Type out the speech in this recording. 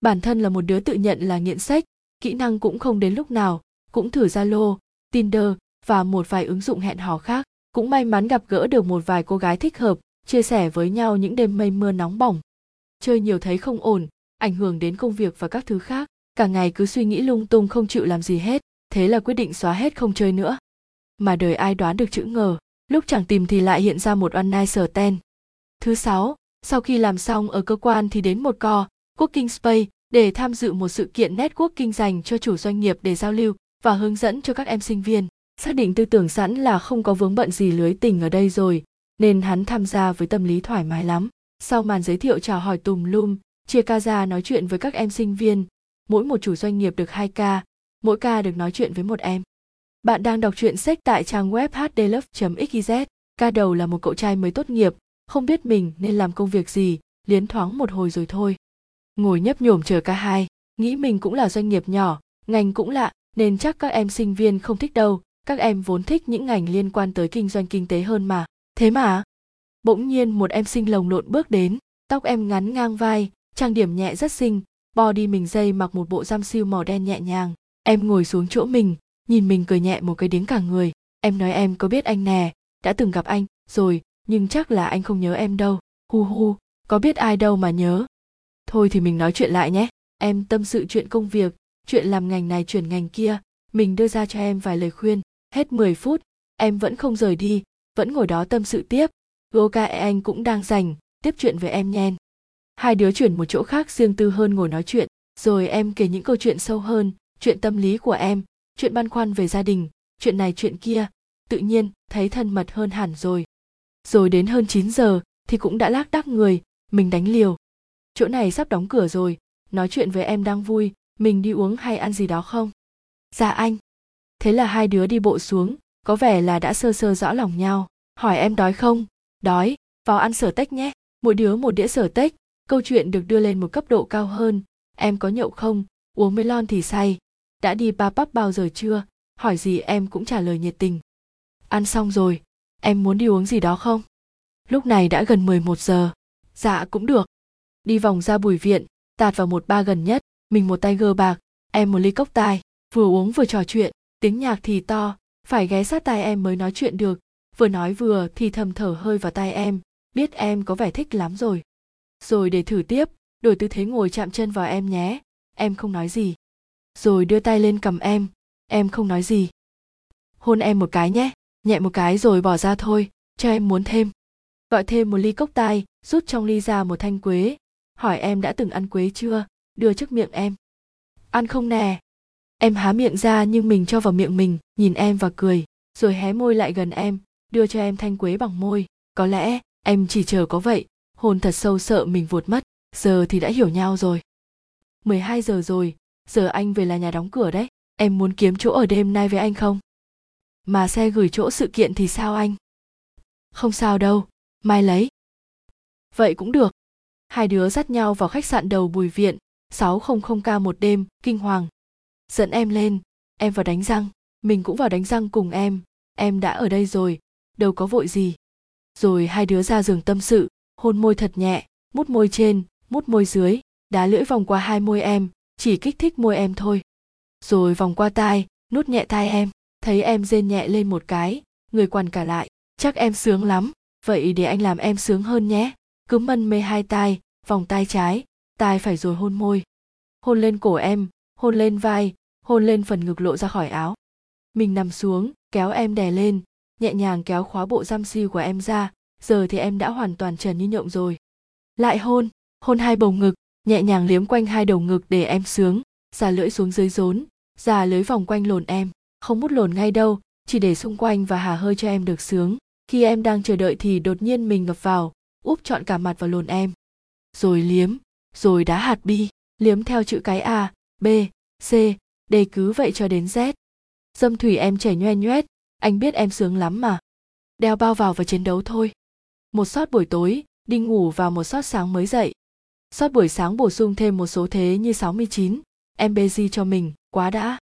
bản thân là một đứa tự nhận là nghiện sách, kỹ năng cũng không đến lúc nào, cũng thử zalo, tinder và một vài ứng dụng hẹn hò khác. Cũng may mắn gặp gỡ được một vài cô gái thích hợp, chia sẻ với nhau những đêm mây mưa nóng bỏng. Chơi nhiều thấy không ổn, ảnh hưởng đến công việc và các thứ khác. Cả ngày cứ suy nghĩ lung tung không chịu làm gì hết, thế là quyết định xóa hết không chơi nữa. Mà đời ai đoán được chữ ngờ, lúc chẳng tìm thì lại hiện ra một online sở ten. Thứ sáu, sau khi làm xong ở cơ quan thì đến một co working space để tham dự một sự kiện networking dành cho chủ doanh nghiệp để giao lưu và hướng dẫn cho các em sinh viên. Xác định tư tưởng sẵn là không có vướng bận gì lưới tình ở đây rồi, nên hắn tham gia với tâm lý thoải mái lắm. Sau màn giới thiệu chào hỏi tùm lum, chia ca ra nói chuyện với các em sinh viên, mỗi một chủ doanh nghiệp được 2 ca, mỗi ca được nói chuyện với một em. Bạn đang đọc truyện sách tại trang web hdlove.xyz ca đầu là một cậu trai mới tốt nghiệp, không biết mình nên làm công việc gì, liến thoáng một hồi rồi thôi ngồi nhấp nhổm chờ ca hai. Nghĩ mình cũng là doanh nghiệp nhỏ, ngành cũng lạ, nên chắc các em sinh viên không thích đâu. Các em vốn thích những ngành liên quan tới kinh doanh kinh tế hơn mà. Thế mà, bỗng nhiên một em sinh lồng lộn bước đến, tóc em ngắn ngang vai, trang điểm nhẹ rất xinh, body mình dây mặc một bộ giam siêu màu đen nhẹ nhàng. Em ngồi xuống chỗ mình, nhìn mình cười nhẹ một cái điếng cả người. Em nói em có biết anh nè, đã từng gặp anh, rồi, nhưng chắc là anh không nhớ em đâu. Hu hu, có biết ai đâu mà nhớ thôi thì mình nói chuyện lại nhé. Em, tâm sự chuyện công việc, chuyện làm ngành này chuyển ngành kia. Mình đưa ra cho em vài lời khuyên. Hết 10 phút, em vẫn không rời đi, vẫn ngồi đó tâm sự tiếp. Goka e anh cũng đang rảnh tiếp chuyện với em nhen. Hai đứa chuyển một chỗ khác riêng tư hơn ngồi nói chuyện. Rồi em kể những câu chuyện sâu hơn, chuyện tâm lý của em, chuyện băn khoăn về gia đình, chuyện này, chuyện kia. Tự nhiên, thấy thân mật hơn hẳn rồi. Rồi đến hơn 9 giờ, thì cũng đã lác đác người. Mình đánh liều chỗ này sắp đóng cửa rồi, nói chuyện với em đang vui, mình đi uống hay ăn gì đó không? Dạ anh. Thế là hai đứa đi bộ xuống, có vẻ là đã sơ sơ rõ lòng nhau. Hỏi em đói không? Đói, vào ăn sở tách nhé. Mỗi đứa một đĩa sở tách, câu chuyện được đưa lên một cấp độ cao hơn. Em có nhậu không? Uống mấy lon thì say. Đã đi ba bắp bao giờ chưa? Hỏi gì em cũng trả lời nhiệt tình. Ăn xong rồi, em muốn đi uống gì đó không? Lúc này đã gần 11 giờ. Dạ cũng được đi vòng ra bùi viện, tạt vào một ba gần nhất, mình một tay gơ bạc, em một ly cốc tai, vừa uống vừa trò chuyện, tiếng nhạc thì to, phải ghé sát tai em mới nói chuyện được, vừa nói vừa thì thầm thở hơi vào tai em, biết em có vẻ thích lắm rồi. Rồi để thử tiếp, đổi tư thế ngồi chạm chân vào em nhé, em không nói gì. Rồi đưa tay lên cầm em em không nói gì. Hôn em một cái nhé, nhẹ một cái rồi bỏ ra thôi, cho em muốn thêm. Gọi thêm một ly cốc tai, rút trong ly ra một thanh quế hỏi em đã từng ăn quế chưa? Đưa trước miệng em. Ăn không nè. Em há miệng ra nhưng mình cho vào miệng mình, nhìn em và cười, rồi hé môi lại gần em, đưa cho em thanh quế bằng môi. Có lẽ, em chỉ chờ có vậy hôn thật sâu sợ mình vụt mất, giờ thì đã hiểu nhau rồi. 12 giờ rồi, giờ anh về là nhà đóng cửa đấy. Em muốn kiếm chỗ ở đêm nay với anh không? Mà xe gửi chỗ sự kiện thì sao anh? Không sao đâu, mai lấy. Vậy cũng được hai đứa dắt nhau vào khách sạn đầu bùi viện 600k một đêm, kinh hoàng. Dẫn em lên, em vào đánh răng, mình cũng vào đánh răng cùng em em đã ở đây rồi, đâu có vội gì. Rồi hai đứa ra giường tâm sự, hôn môi thật nhẹ, mút môi trên, mút môi dưới, đá lưỡi vòng qua hai môi em, chỉ kích thích môi em thôi. Rồi vòng qua tai nút nhẹ tai em, thấy em rên nhẹ lên một cái, người quằn cả lại, chắc em sướng lắm, vậy để anh làm em sướng hơn nhé cứ mân mê hai tai, vòng tai trái, tai phải rồi hôn môi. Hôn lên cổ em, hôn lên vai, hôn lên phần ngực lộ ra khỏi áo. Mình nằm xuống, kéo em đè lên, nhẹ nhàng kéo khóa bộ giam siêu của em ra, giờ thì em đã hoàn toàn trần như nhộng rồi. Lại hôn hôn hai bầu ngực, nhẹ nhàng liếm quanh hai đầu ngực để em sướng già lưỡi xuống dưới rốn, già lưới vòng quanh lồn em. Không mút lồn ngay đâu, chỉ để xung quanh và hà hơi cho em được sướng. Khi em đang chờ đợi thì đột nhiên mình ngập vào úp trọn cả mặt vào lồn em. Rồi liếm rồi đá hạt bi liếm theo chữ cái a b c d cứ vậy cho đến z. Dâm thủy em chảy nhoe nhoét anh biết em sướng lắm mà. Đeo bao vào và chiến đấu thôi. Một sót buổi tối đi ngủ vào một sót sáng mới dậy. Sót buổi sáng bổ sung thêm một số thế như 69, em bê cho mình, quá đã.